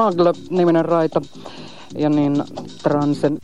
Smuggler-niminen raita ja niin Transen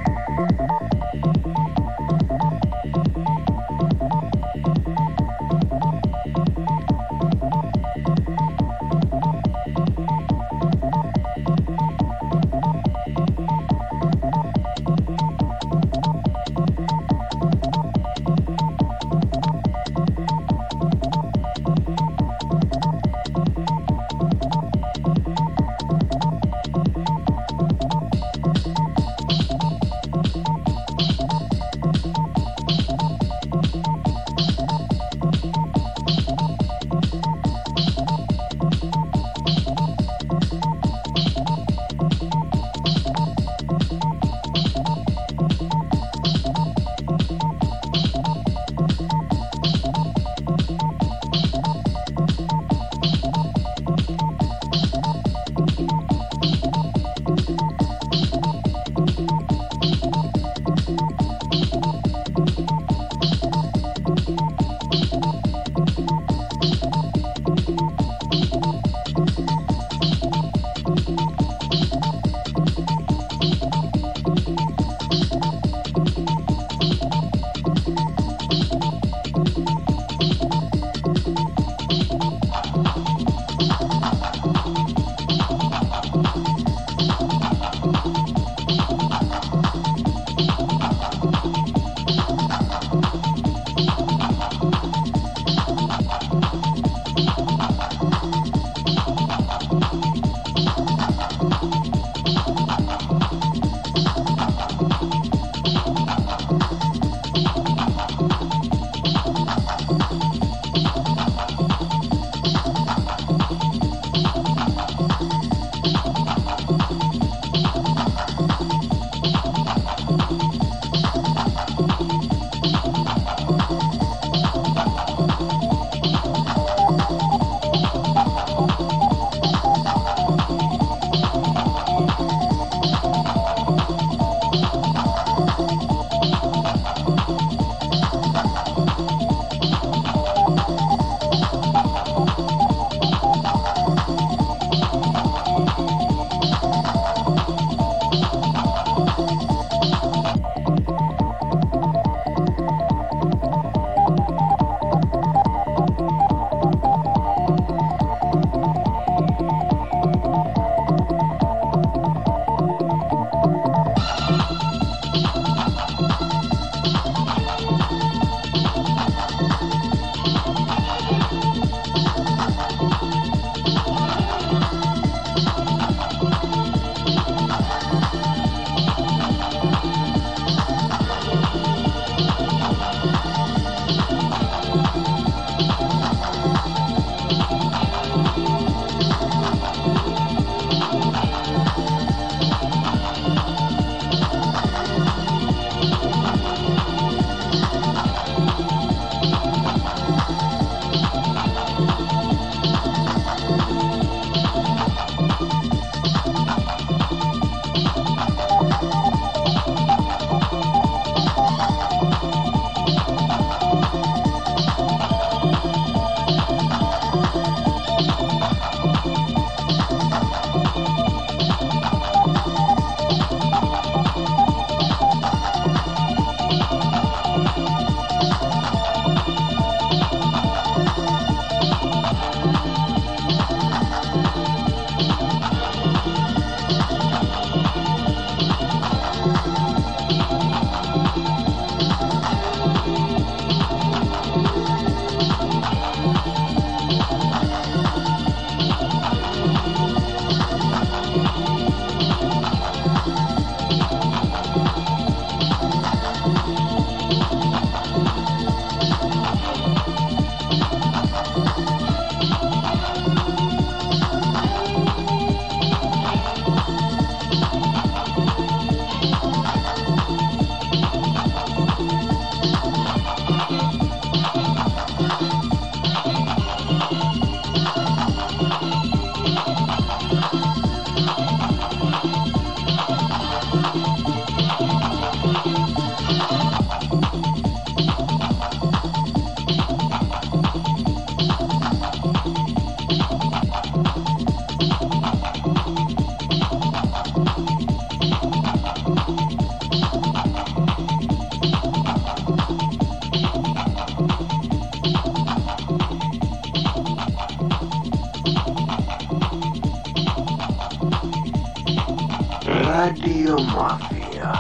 Radio Mafia.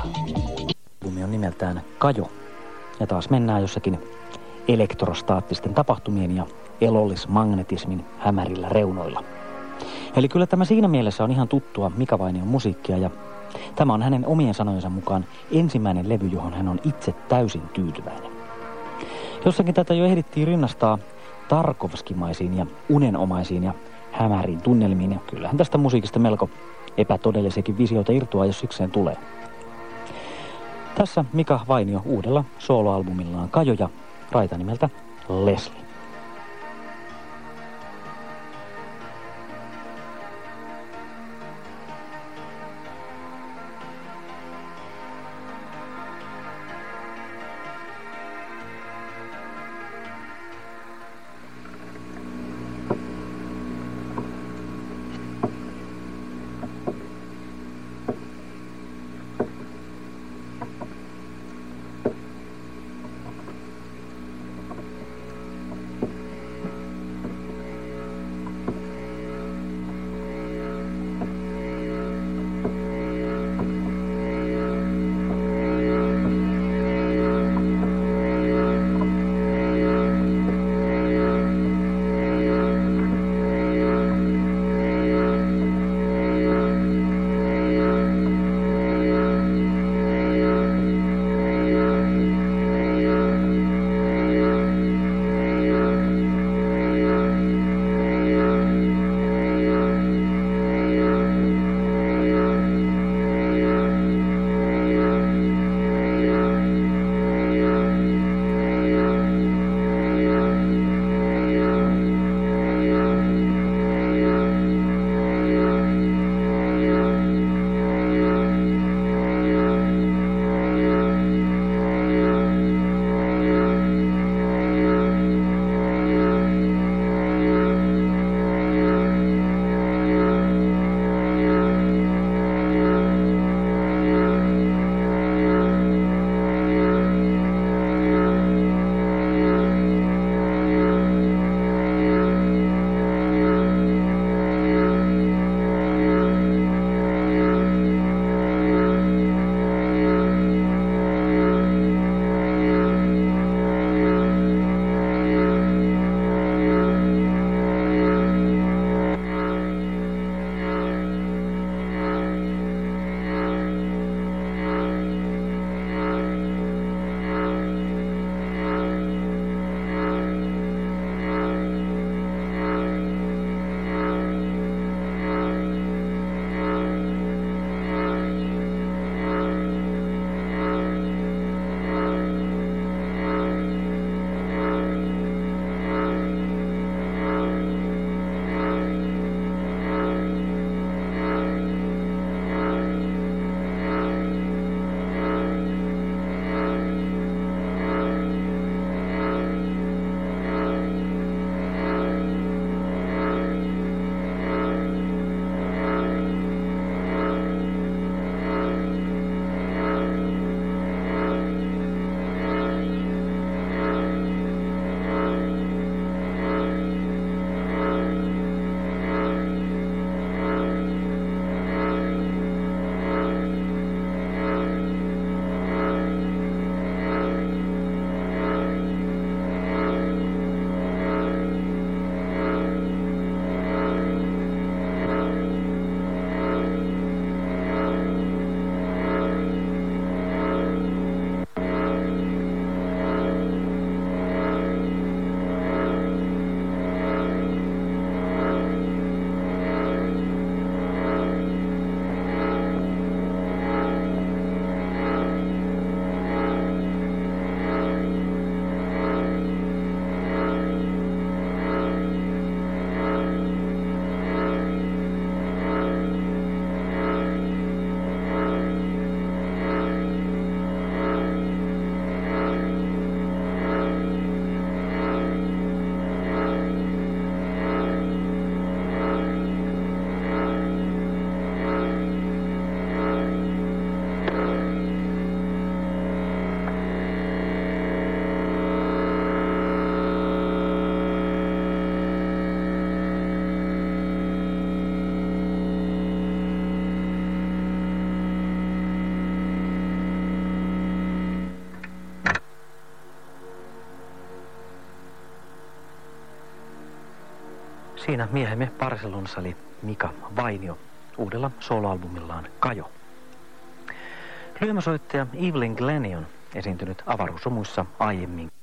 Albumi on nimeltään Kajo. Ja taas mennään jossakin elektrostaattisten tapahtumien ja elollismagnetismin hämärillä reunoilla. Eli kyllä tämä siinä mielessä on ihan tuttua Mika Vainion musiikkia ja tämä on hänen omien sanojensa mukaan ensimmäinen levy, johon hän on itse täysin tyytyväinen. Jossakin tätä jo ehdittiin rinnastaa tarkovskimaisiin ja unenomaisiin ja hämäriin tunnelmiin ja kyllähän tästä musiikista melko epätodellisiakin visioita irtoaa, jos sikseen tulee. Tässä Mika Vainio uudella soloalbumillaan Kajoja, raita nimeltä Leslie. Siinä miehemme Barcelonassa oli Mika Vainio uudella soloalbumillaan Kajo. Lyömäsoittaja Evelyn Glennie on esiintynyt avaruusromuissa aiemmin.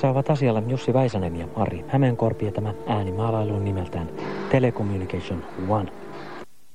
Tässä ovat asialla Jussi Väisänen ja Ari Hämeenkorpi ja tämä äänimaalailu on nimeltään Telecommunication One.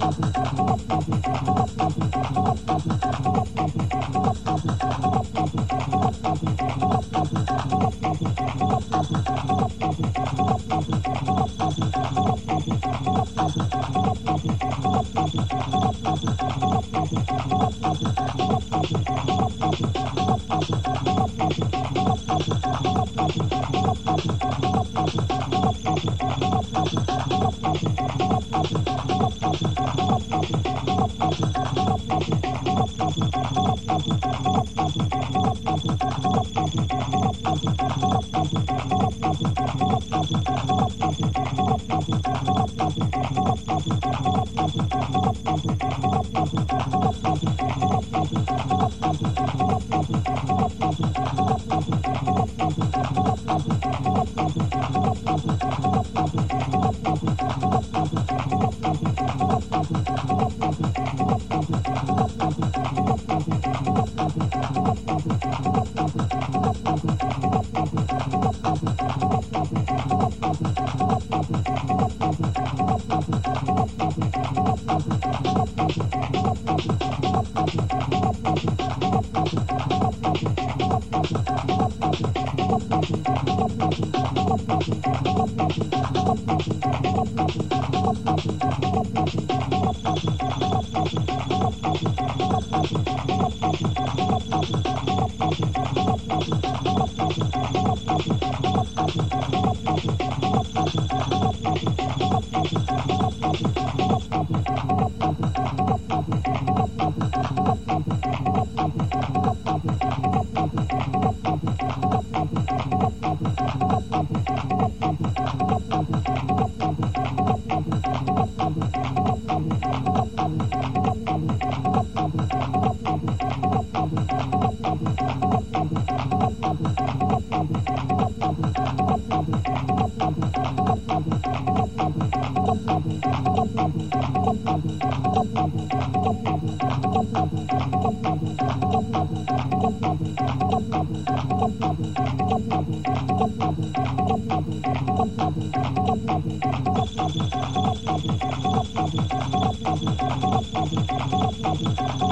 Thank you. Thank you. Thank you.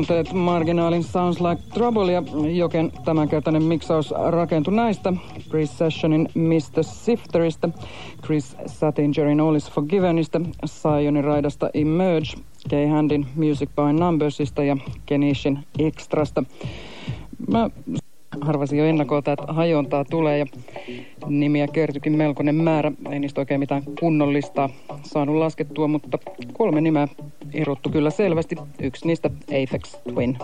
Kuunteet Marginaalin Sounds Like Trouble ja Joken tämänkertainen miksaus rakentui näistä. Chris Sessionin Mr. Sifteristä, Chris Satingerin All is Forgivenista, Sionin raidasta Emerge, Kay Handin Music by Numbersista ja Kenishin Extrasta. Mä harvasin jo ennakolta, että hajontaa tulee ja nimiä kertyikin melkoinen määrä. Ei niistä oikein mitään kunnollista saanut laskettua, mutta kolme nimeä erottu kyllä selvästi. Yksi niistä Apex Twin.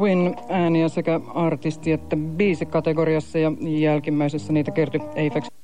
Twin ääniä sekä artisti- että biisikategoriassa ja jälkimmäisessä niitä kertyi Aphex